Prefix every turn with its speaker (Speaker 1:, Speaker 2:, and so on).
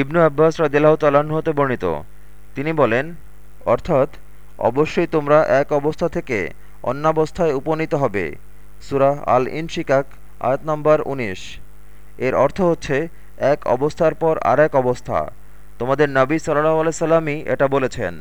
Speaker 1: ইবনু আব্বাস রদিল্লাহ হতে বর্ণিত। তিনি বলেন, অর্থাৎ অবশ্যই তোমরা এক অবস্থা থেকে অন্যাবস্থায় উপনীত হবে। সুরাহ আল ইনশিকাক আয়াত নম্বর ১৯ এর অর্থ হচ্ছে, এক অবস্থার পর আর এক অবস্থা। তোমাদের নবী সাল্লাহ আলাইসাল্লামই এটা বলেছেন।